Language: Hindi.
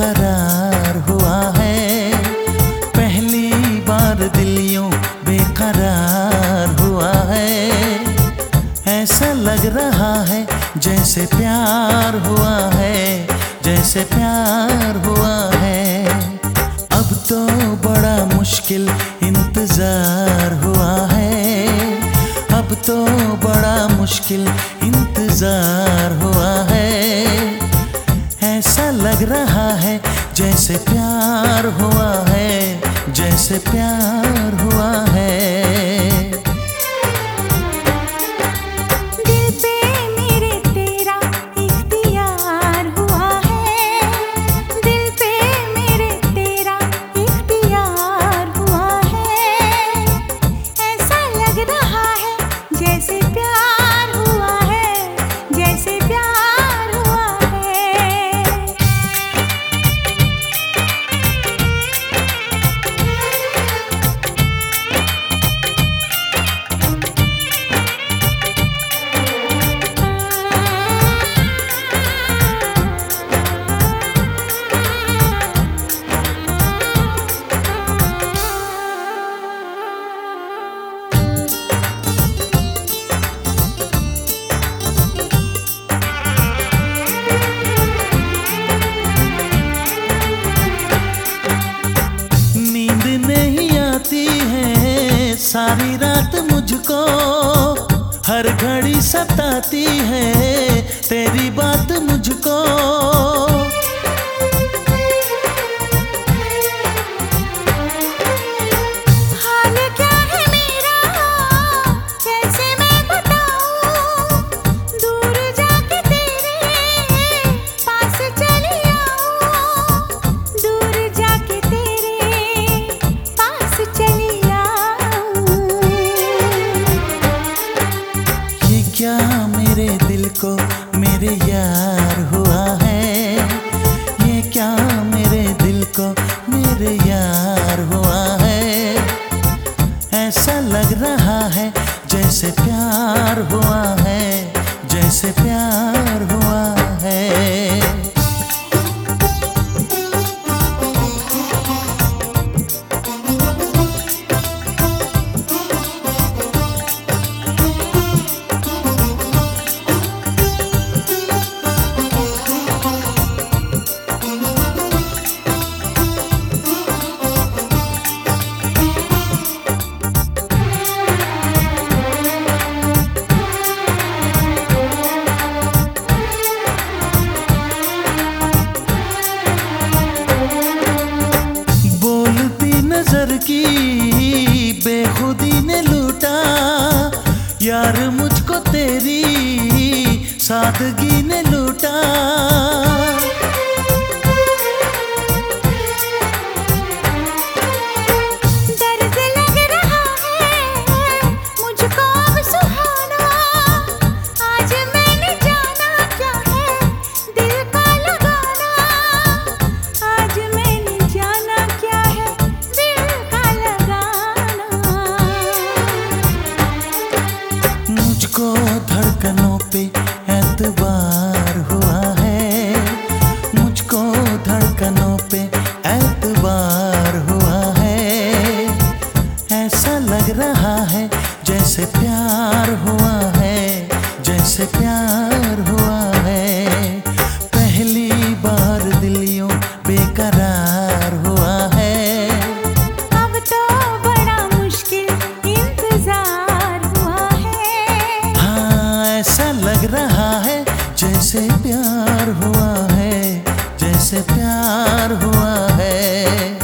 बेकरार हुआ है। पहली बार दिल यूँ बेकरार हुआ है। ऐसा लग रहा है जैसे प्यार हुआ है, जैसे प्यार हुआ है। अब तो बड़ा मुश्किल इंतज़ार हुआ है। अब तो बड़ा मुश्किल इंतज़ार हुआ है। ऐसा लग रहा है जैसे प्यार हुआ है जैसे प्यार हुआ है। सारी रात मुझको हर घड़ी सताती है। तेरी बात मुझको yeah. तेरी सादगी ने लूटा। रहा है जैसे प्यार हुआ है जैसे प्यार हुआ है। पहली बार दिलियों बेकरार हुआ है। अब तो बड़ा मुश्किल इंतज़ार हुआ है। हाँ ऐसा लग रहा है जैसे प्यार हुआ है जैसे प्यार हुआ है।